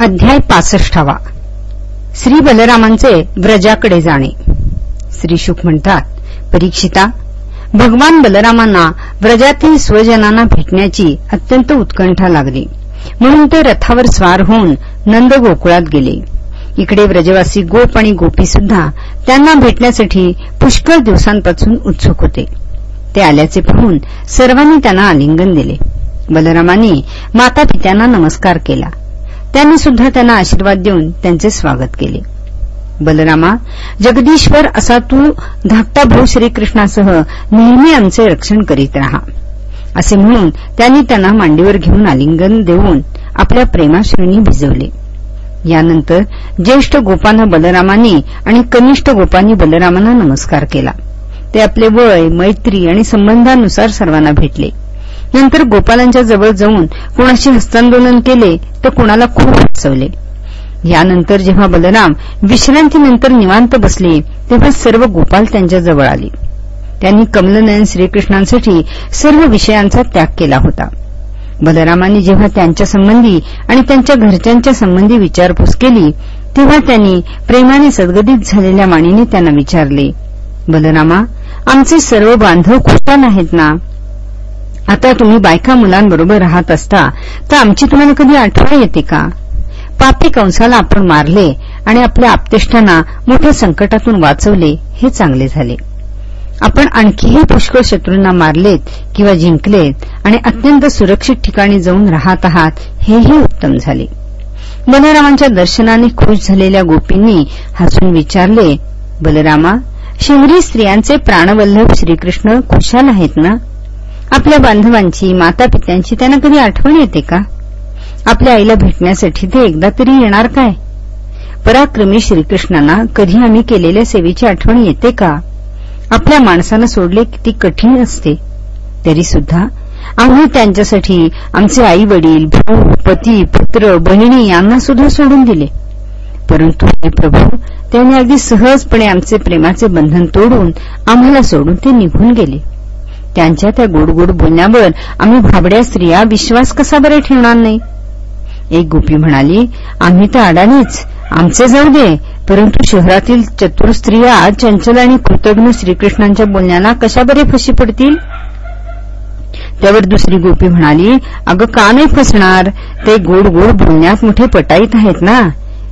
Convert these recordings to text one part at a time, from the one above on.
अध्याय पासष्टावा. श्री बलरामांचे व्रजाकडे जाणे. श्री शुक म्हणतात परीक्षिता भगवान बलरामांना व्रजातील स्वजनांना भेटण्याची अत्यंत उत्कंठा लागली. म्हणून ते रथावर स्वार होऊन नंद गोकुळात गेले. इकडे व्रजवासी गोप आणि गोपी सुद्धा त्यांना भेटण्यासाठी पुष्कळ दिवसांपासून उत्सुक होते. ते आल्याचे पाहून सर्वांनी त्यांना आलिंगन दिले. बलरामांनी माता पित्यांना नमस्कार केला. त्यांनी सुद्धा त्यांना आशीर्वाद देऊन त्यांचे स्वागत केले. बलरामा जगदीश्वर असा तू धाकटा भाऊ श्रीकृष्णासह नेहमी आमचे रक्षण करीत राहा. असे म्हणून त्यांनी त्यांना मांडीवर घेऊन आलिंगन देऊन आपल्या प्रेमाश्रेणी भिजवले. यानंतर ज्येष्ठ गोपांना बलरामांनी आणि कनिष्ठ गोपांनी बलरामांना नमस्कार केला. ते आपले वय मैत्री आणि संबंधानुसार सर्वांना भेटले. नंतर गोपालांच्या जवळ जाऊन कुणाशी हस्तांदोलन केले तर कुणाला खूप हसवले. यानंतर जेव्हा बलराम विश्रांतीनंतर निवांत बसले तेव्हा सर्व गोपाल त्यांच्या जवळ आले. त्यांनी कमलनयन श्रीकृष्णांसाठी सर्व विषयांचा त्याग केला होता. बलरामांनी जेव्हा त्यांच्या संबंधी आणि त्यांच्या घरच्यांच्या संबंधी विचारपूस केली तेव्हा त्यांनी प्रेमाने सदगदित झालेल्या माणीने त्यांना विचारले बलरामा आमचे सर्व बांधव खुशान आहेत ना? आता तुम्ही बायका मुलांबरोबर राहत असता तर आमची तुम्हाला कधी आठवण येते का? पापी कंसाला आपण मारले आणि आपल्या आपतेष्टांना मोठ्या संकटातून वाचवले हे चांगले झाले. आपण आणखीही पुष्कळ शत्रूंना मारलेत किंवा जिंकलेत आणि अत्यंत सुरक्षित ठिकाणी जाऊन राहत आहात हेही उत्तम झाले. बलरामांच्या दर्शनाने खुश झालेल्या गोपींनी हसून विचारले बलरामा शिवरी स्त्रियांचे प्राणवल्लभ श्रीकृष्ण खुशाल आहेत ना? आपल्या बांधवांची माता पित्यांची त्यांना कधी आठवण येते का? आपल्या आईला भेटण्यासाठी ते एकदा तरी येणार काय? पराक्रमी श्रीकृष्णांना कधी आम्ही केलेल्या सेवेची आठवण येते का? आपल्या माणसानं सोडले किती कठीण असते. तरी सुद्धा आम्ही त्यांच्यासाठी आमचे आई वडील भाऊ पती पुत्र बहिणी यांना सुद्धा सोडून दिले. परंतु हे प्रभू त्यांनी अगदी सहजपणे आमचे प्रेमाचे बंधन तोडून आम्हाला सोडून ते निघून गेले. त्यांच्या त्या गोड गोड बोलण्यावर आम्ही भाबड्या स्त्रिया विश्वास कसा बरे ठेवणार नाही? एक गोपी म्हणाली आम्ही तर अडाणीच आमचे जाऊ दे परंतु शहरातील चतुर स्त्रिया चंचल आणि कृतज्ञ श्रीकृष्णांच्या बोलण्याला कशा बरे फशी पडतील? त्यावर दुसरी गोपी म्हणाली अगं का नाही फसणार? ते गोड गोड बोलण्यात मोठे पटाईत आहेत ना.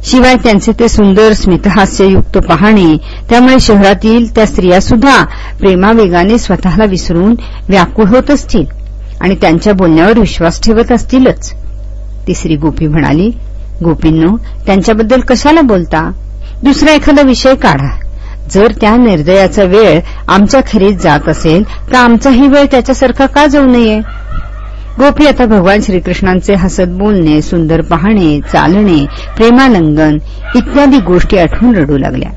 शिवाय त्यांचे ते सुंदर स्मितहास्ययुक्त पाहणे. त्यामुळे शहरातील त्या स्त्रिया सुद्धा प्रेमावेगाने स्वतःला विसरून व्याकुळ होत असतील आणि त्यांच्या बोलण्यावर विश्वास ठेवत असतीलच. तिसरी गोपी म्हणाली गोपींनो त्यांच्याबद्दल कशाला बोलता? दुसरा एखादा विषय काढा. जर त्या निर्दयाचा वेळ आमच्या खरीत जात असेल तर आमचाही वेळ त्याच्यासारखा का जाऊ नये? गोपी आता भगवान श्रीकृष्णांचे हसत बोलणे सुंदर पाहणे चालणे प्रेमालंगन इत्यादी गोष्टी आठवून रडू लागल्या.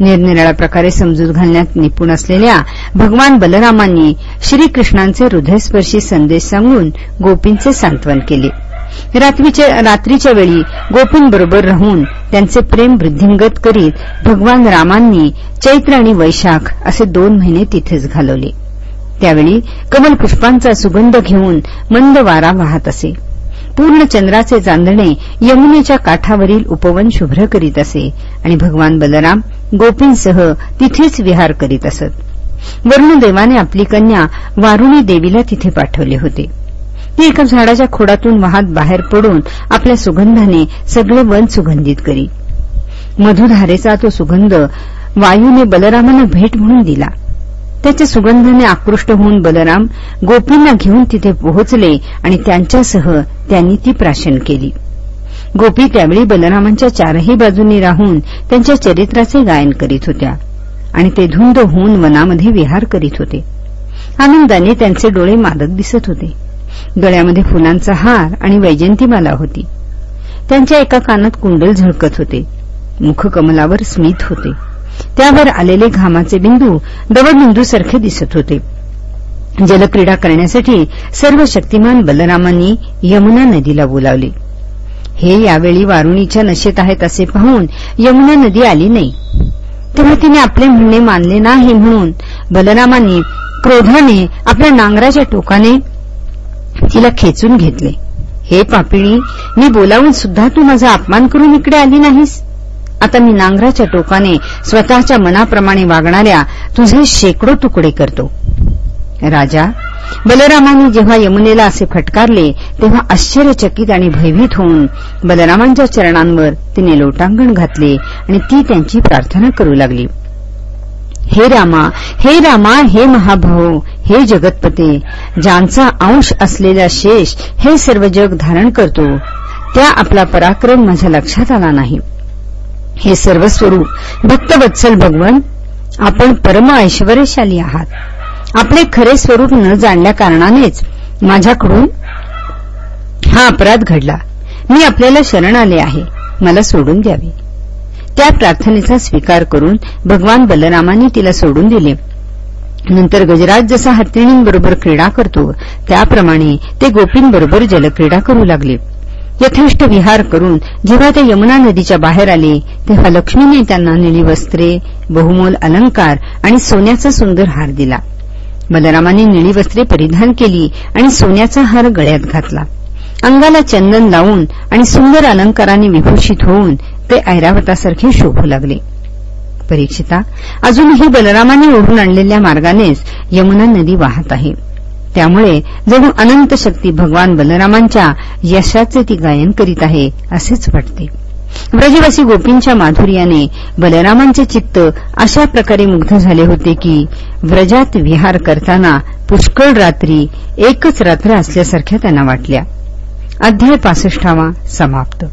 निरनिराळ्या प्रकारे समजूत घालण्यात निपुण असलेल्या भगवान बलरामांनी श्रीकृष्णांचे हृदयस्पर्शी संदेश सांगून गोपींचे सांत्वन केले. रात्रीच्या वेळी गोपींबरोबर राहून त्यांचे प्रेम वृद्धिंगत करीत भगवान रामांनी चैत्र आणि वैशाख असे दोन महिने तिथेच घालवले. त्यावेळी कमलपुष्पांचा सुगंध घेऊन मंद वारा वाहत असे. पूर्ण चंद्राचे चांदणे यमुनेच्या काठावरील उपवन शुभ्र करीत असे आणि भगवान बलराम गोपींसह तिथेच विहार करीत असत. वरुणदेवाने आपली कन्या वारुणी देवीला तिथे पाठवले होते. ती एका झाडाच्या खोडातून वाहत बाहेर पडून आपल्या सुगंधाने सगळे वन सुगंधित करी. मधुधारेचा तो सुगंध वायूने बलरामांना भेट म्हणून दिला. त्याच्या सुगंधाने आकृष्ट होऊन बलराम गोपींना घेऊन तिथे पोहोचले आणि त्यांच्यासह त्यांनी ती प्राशन केली. गोपी त्यावेळी बलरामांच्या चारही बाजूंनी राहून त्यांच्या चरित्राचे गायन करीत होत्या आणि ते धुंद होऊन वनामध्ये विहार करीत होते. आनंदाने त्यांचे डोळे मादक दिसत होते. गळ्यामध्ये फुलांचा हार आणि वैजंतीमाला होती. त्यांच्या एका कानात कुंडल झळकत होते. मुखकमलावर स्मित होते. त्यावर आलेले घामाचे बिंदू दवडबिंदूसारखे दिसत होते. जलक्रीडा करण्यासाठी सर्व शक्तिमान बलरामांनी यमुना नदीला बोलावले. हे यावेळी वारुणीच्या नशेत आहेत असे पाहून यमुना नदी आली नाही. तेव्हा तिने आपले म्हणणे मानले नाही म्हणून बलरामांनी क्रोधाने आपल्या नांगराच्या टोकाने तिला खेचून घेतले. हे पापिणी मी बोलावून सुद्धा तू माझा अपमान करून इकडे आली नाहीस? आता मी नांगराच्या टोकाने स्वतःच्या मनाप्रमाणे वागणाऱ्या तुझे शेकडो तुकडे करतो. राजा बलरामाने जेव्हा यमुनेला असे फटकारले तेव्हा आश्चर्यचकित आणि भयभीत होऊन बलरामांच्या चरणांवर तिने लोटांगण घातले आणि ती त्यांची प्रार्थना करू लागली. हे रामा हे रामा हे महाभाऊ हे जगतपते ज्यांचा अंश असलेला शेष हे सर्व जग धारण करतो त्या आपला पराक्रम माझ्या लक्षात आला नाही. हे सर्व स्वरूप भक्तवत्सल भगवान आपण परम ऐश्वर्यशाली आहात. आपले खरे स्वरूप न जाणल्या कारणानेच माझ्याकडून हा अपराध घडला. मी आपल्याला शरण आले आहे. मला सोडून द्यावे. त्या प्रार्थनेचा स्वीकार करून भगवान बलरामाने तिला सोडून दिले. नंतर गजराज जसा हत्तीणींबरोबर क्रीडा करतो त्याप्रमाणे ते गोपींबरोबर जलक्रीडा करू लागले. यथेष्ट विहार करून जेव्हा ते यमुना नदीच्या बाहेर आले तेव्हा लक्ष्मीने त्यांना निळी वस्त्रे बहुमोल अलंकार आणि सोन्याचा सुंदर हार दिला. बलरामाने निळी वस्त्रे परिधान केली आणि सोन्याचा हार गळ्यात घातला. अंगाला चंदन लावून आणि सुंदर अलंकाराने विभूषित होऊन ते ऐरावतासारखे शोभू लागले. परीक्षिता अजूनही बलरामाने ओढून आणलेल्या मार्गानेच यमुना नदी वाहत आहे. त्यामुळे जणू अनंत शक्ती भगवान बलरामांच्या यशाचे ती गायन करीत आहे असेच वाटते. व्रजवासी गोपींच्या माधुर्याने बलरामांचे चित्त अशा प्रकारे मुग्ध झाले होते की व्रजात विहार करताना पुष्कळ रात्री एकच रात्र असल्यासारख्या त्यांना वाटल्या. अध्याय पासष्टावा समाप्त.